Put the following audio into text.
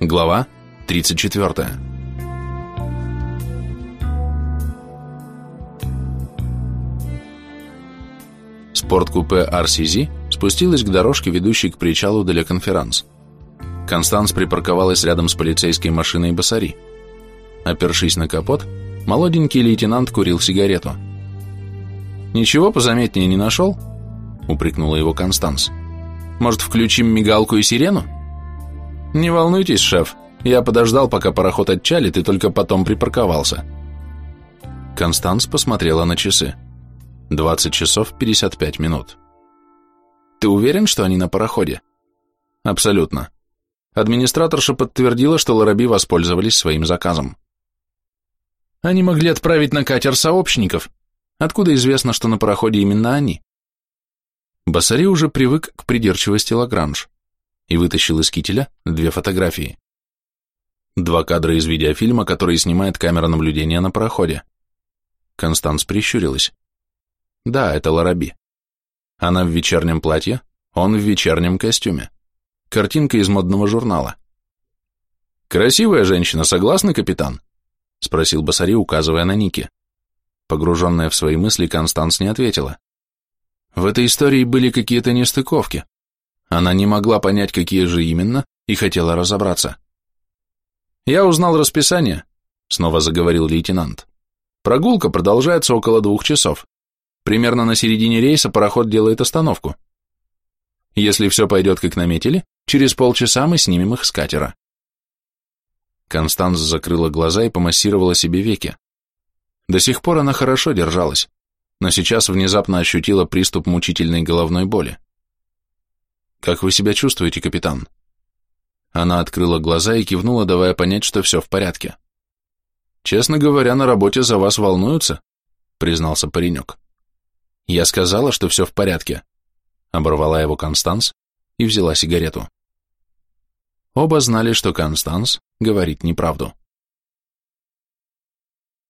Глава 34. Спорткупе RCZ спустилась к дорожке, ведущей к причалу для конферанс. Констанс припарковалась рядом с полицейской машиной Басари. Опершись на капот, молоденький лейтенант курил сигарету. «Ничего позаметнее не нашел?» — упрекнула его Констанс. «Может, включим мигалку и сирену?» «Не волнуйтесь, шеф, я подождал, пока пароход отчалит, и только потом припарковался». Констанс посмотрела на часы. 20 часов 55 минут. «Ты уверен, что они на пароходе?» «Абсолютно». Администраторша подтвердила, что Лараби воспользовались своим заказом. «Они могли отправить на катер сообщников. Откуда известно, что на пароходе именно они?» Басари уже привык к придирчивости Лагранж и вытащил из кителя две фотографии. Два кадра из видеофильма, который снимает камера наблюдения на пароходе. Констанс прищурилась. Да, это Лараби. Она в вечернем платье, он в вечернем костюме. Картинка из модного журнала. «Красивая женщина, согласны, капитан?» — спросил Басари, указывая на Ники. Погруженная в свои мысли, Констанс не ответила. В этой истории были какие-то нестыковки. Она не могла понять, какие же именно, и хотела разобраться. «Я узнал расписание», — снова заговорил лейтенант. «Прогулка продолжается около двух часов. Примерно на середине рейса пароход делает остановку. Если все пойдет как наметили, через полчаса мы снимем их с катера». Констанс закрыла глаза и помассировала себе веки. До сих пор она хорошо держалась, но сейчас внезапно ощутила приступ мучительной головной боли. «Как вы себя чувствуете, капитан?» Она открыла глаза и кивнула, давая понять, что все в порядке. «Честно говоря, на работе за вас волнуются», — признался паренек. «Я сказала, что все в порядке», — оборвала его Констанс и взяла сигарету. Оба знали, что Констанс говорит неправду.